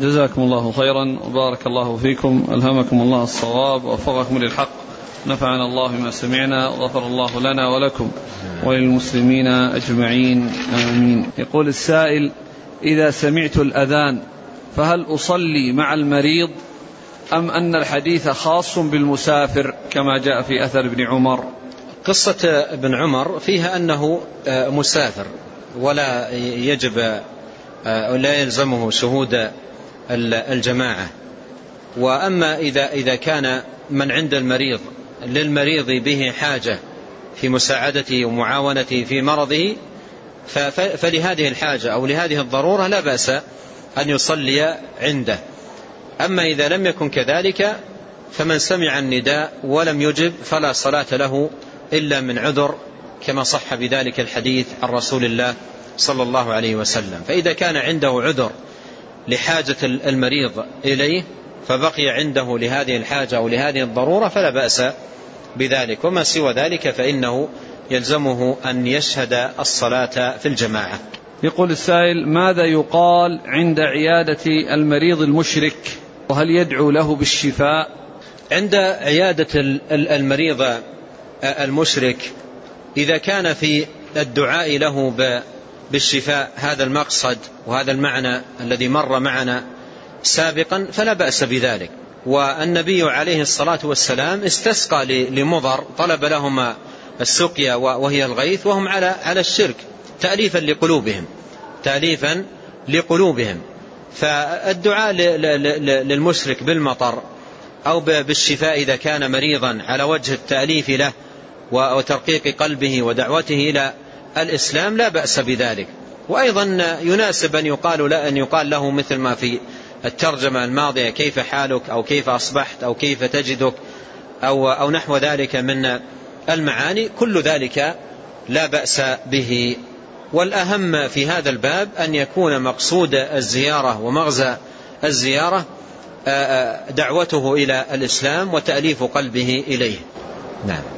جزاكم الله خيرا وبارك الله فيكم. ألهمكم الله الصواب ووفقكم للحق. نفعنا الله بما سمعنا وغفر الله لنا ولكم وللمسلمين أجمعين. آمين. يقول السائل إذا سمعت الأذان فهل أصلي مع المريض؟ أم أن الحديث خاص بالمسافر كما جاء في أثر ابن عمر؟ قصة ابن عمر فيها أنه مسافر ولا يجب ولا يلزمه شهود الجماعة. وأما إذا, إذا كان من عند المريض للمريض به حاجة في مساعدته ومعاونته في مرضه فلهذه الحاجة أو لهذه الضرورة لا بأس أن يصلي عنده. أما إذا لم يكن كذلك فمن سمع النداء ولم يجب فلا صلاة له إلا من عذر كما صح بذلك الحديث عن رسول الله صلى الله عليه وسلم. فإذا كان عنده عذر لحاجة المريض إليه فبقي عنده لهذه الحاجة أو لهذه الضرورة فلا بأس بذلك. وما سوى ذلك فإنه يلزمه أن يشهد الصلاة في الجماعة. يقول السائل ماذا يقال عند عيادة المريض المشرك؟ وهل يدعو له بالشفاء؟ عند عيادة المريض المشرك إذا كان في الدعاء له بالشفاء هذا المقصد وهذا المعنى الذي مر معنا سابقا فلا بأس بذلك. والنبي عليه الصلاة والسلام استسقى لمضر طلب لهما السقيا وهي الغيث وهم على على الشرك تأليفا لقلوبهم تأليفا لقلوبهم. فالدعاء للمشرك بالمطر أو بالشفاء إذا كان مريضا على وجه التأليف له وترقيق قلبه ودعوته إلى الإسلام لا بأس بذلك. وأيضا يناسب أن يقال أن يقال له مثل ما في الترجمة الماضية كيف حالك أو كيف أصبحت أو كيف تجدك أو, أو نحو ذلك من المعاني. كل ذلك لا بأس به. والأهم في هذا الباب أن يكون مقصود الزيارة ومغزى الزيارة دعوته إلى الإسلام وتأليف قلبه إليه. نعم.